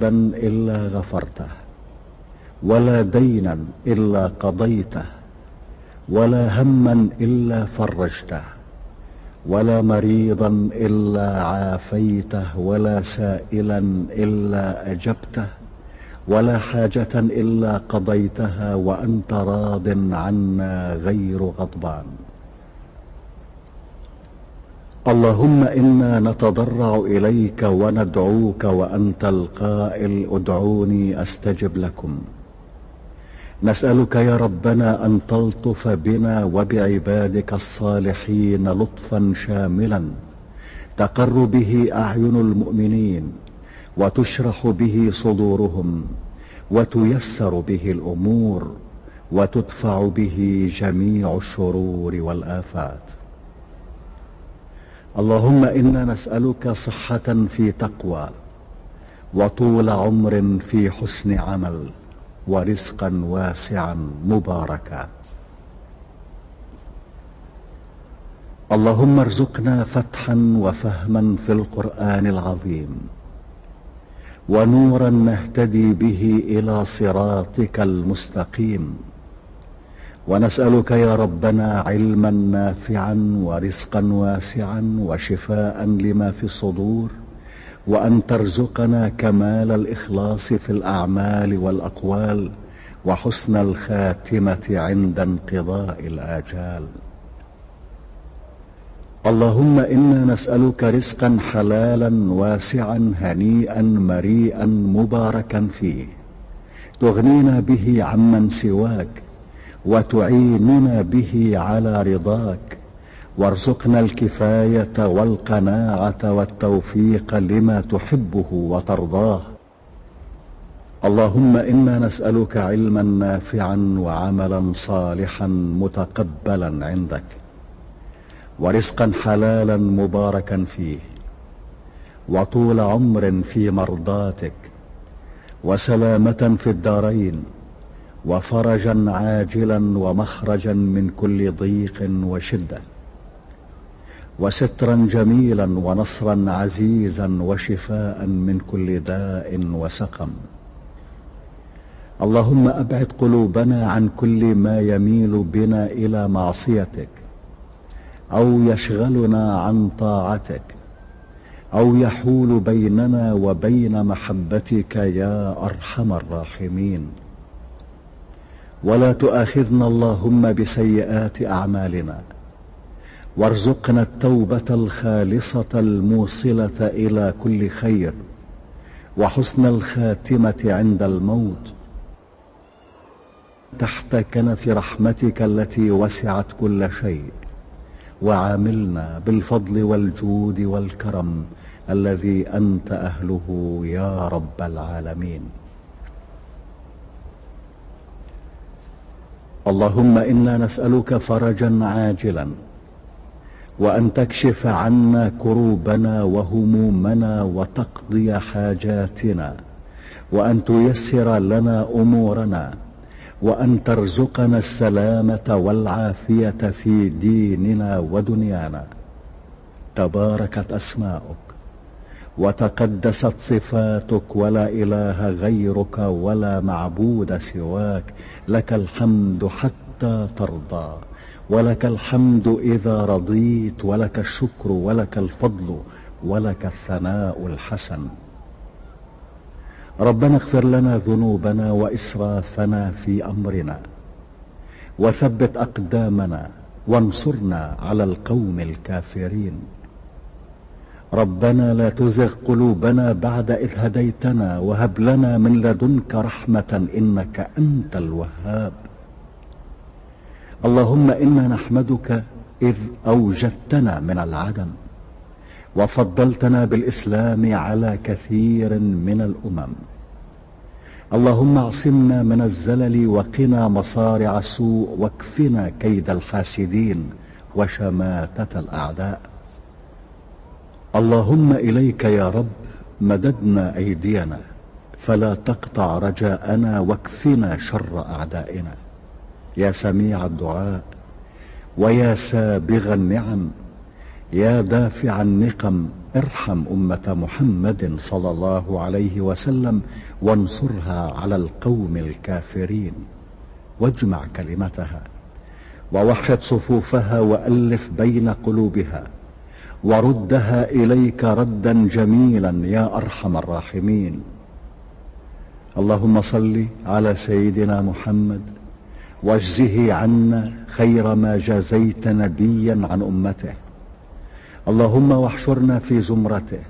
ذنبا إلا غفرته ولا دينا إلا قضيته ولا هما إلا فرجته ولا مريضا إلا عافيته ولا سائلا إلا أجبته ولا حاجة إلا قضيتها وأنت راض عنا غير غضبان. اللهم إنا نتضرع إليك وندعوك وأنت القائل ادعوني أستجب لكم. نسألك يا ربنا أن تلطف بنا وبعبادك الصالحين لطفا شاملا تقر به أعين المؤمنين وتشرح به صدورهم وتيسر به الأمور وتدفع به جميع الشرور والآفات. اللهم إنا نسألك صحة في تقوى وطول عمر في حسن عمل ورزقا واسعا مباركا. اللهم ارزقنا فتحا وفهما في القرآن العظيم ونورا نهتدي به إلى صراطك المستقيم. ونسألك يا ربنا علما نافعا ورزقا واسعا وشفاء لما في الصدور وأن ترزقنا كمال الإخلاص في الأعمال والأقوال وحسن الخاتمة عند انقضاء الآجال. اللهم إنا نسألك رزقا حلالا واسعا هنيئا مريئا مباركا فيه. تغنينا به عمن سواك وتعيننا به على رضاك. وارزقنا الكفاية والقناعة والتوفيق لما تحبه وترضاه. اللهم إنا نسألك علما نافعا وعملا صالحا متقبلا عندك. ورزقا حلالا مباركا فيه. وطول عمر في مرضاتك. وسلامة في الدارين. وفرجا عاجلا ومخرجا من كل ضيق وشدة. وسترا جميلا ونصرا عزيزا وشفاء من كل داء وسقم. اللهم أبعد قلوبنا عن كل ما يميل بنا إلى معصيتك أو يشغلنا عن طاعتك أو يحول بيننا وبين محبتك يا أرحم الراحمين. ولا تؤاخذنا اللهم بسيئات أعمالنا. وارزقنا التوبة الخالصة الموصلة إلى كل خير. وحسن الخاتمة عند الموت. تحت كنف رحمتك التي وسعت كل شيء. وعاملنا بالفضل والجود والكرم الذي أنت أهله يا رب العالمين. اللهم إنا نسألك فرجا عاجلا وأن تكشف عنا كروبنا وهمومنا وتقضي حاجاتنا وأن تيسر لنا أمورنا وأن ترزقنا السلامة والعافية في ديننا ودنيانا. تباركت أسماؤك. وتقدست صفاتك ولا إله غيرك ولا معبود سواك. لك الحمد حتى ترضى ولك الحمد إذا رضيت ولك الشكر ولك الفضل ولك الثناء الحسن. ربنا اغفر لنا ذنوبنا وإسرافنا في أمرنا وثبت أقدامنا وانصرنا على القوم الكافرين. ربنا لا تزغ قلوبنا بعد إذ هديتنا وهب لنا من لدنك رحمة إنك أنت الوهاب. اللهم إنا نحمدك إذ أوجدتنا من العدم وفضلتنا بالإسلام على كثير من الأمم. اللهم اعصمنا من الزلل وقنا مصارع السوء واكفنا كيد الحاسدين وشماتة الأعداء. اللهم إليك يا رب مددنا أيدينا فلا تقطع رجاءنا واكفنا شر أعدائنا. يا سميع الدعاء ويا سابغ النعم يا دافع النقم ارحم أمة محمد صلى الله عليه وسلم وانصرها على القوم الكافرين. واجمع كلمتها ووحد صفوفها وألف بين قلوبها. وردها إليك ردا جميلا يا أرحم الراحمين. اللهم صل على سيدنا محمد وأجزه عنا خير ما جازيت نبيا عن أمته. اللهم واحشرنا في زمرته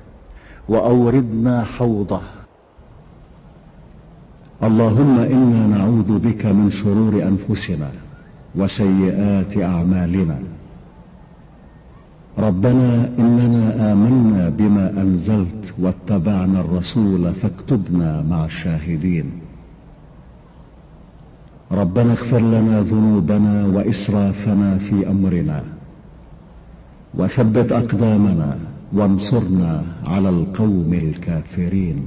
وأوردنا حوضه. اللهم إنا نعوذ بك من شرور أنفسنا وسيئات أعمالنا. ربنا إننا آمنا بما أنزلت واتبعنا الرسول فاكتبنا مع الشاهدين. ربنا اغفر لنا ذنوبنا وإسرافنا في أمرنا وثبت أقدامنا وانصرنا على القوم الكافرين.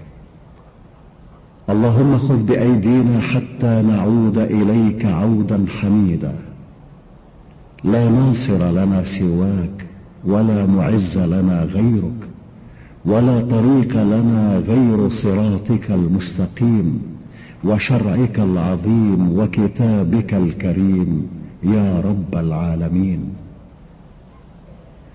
اللهم خذ بأيدينا حتى نعود إليك عودا حميدا. لا ناصر لنا سواك ولا معز لنا غيرك ولا طريق لنا غير صراطك المستقيم وشرعك العظيم وكتابك الكريم يا رب العالمين.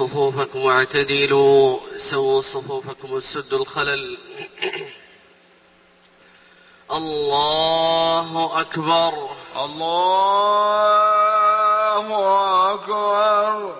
صفوفكم واعتدلوا سووا صفوفكم وسدوا الخلل. الله أكبر. الله أكبر.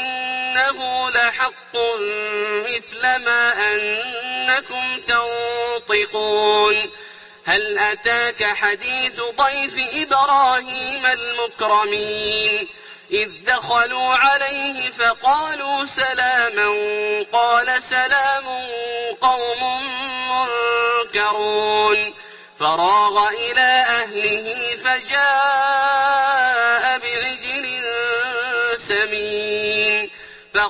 لحق مثل ما أنكم تنطقون. هل أتاك حديث ضيف إبراهيم المكرمين؟ إذ دخلوا عليه فقالوا سلاما قال سلام قوم منكرون. فراغ إلى أهله فجاء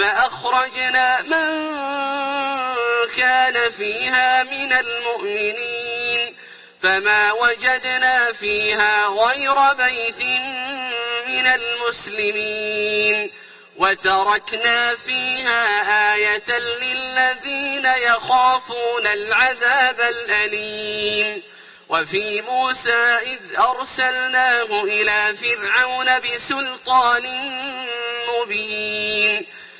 فأخرجنا من كان فيها من المؤمنين فما وجدنا فيها غير بيت من المسلمين وتركنا فيها آية للذين يخافون العذاب الأليم وفي موسى إذ أرسلناه إلى فرعون بسلطان مبين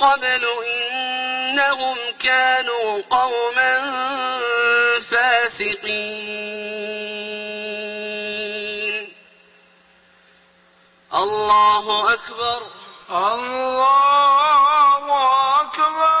قبل إنهم كانوا قوما فاسقين. الله أكبر. الله أكبر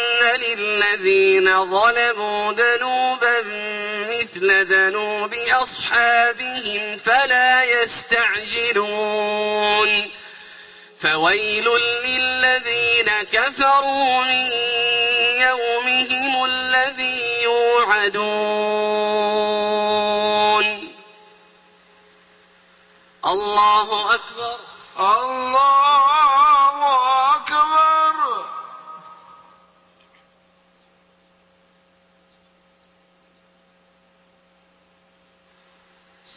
للذين ظلموا ذنوبا مثل ذنوب أصحابهم فلا يستعجلون. فويل للذين كفروا من يومهم الذي يوعدون. الله أكبر. الله أكبر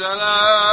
السلام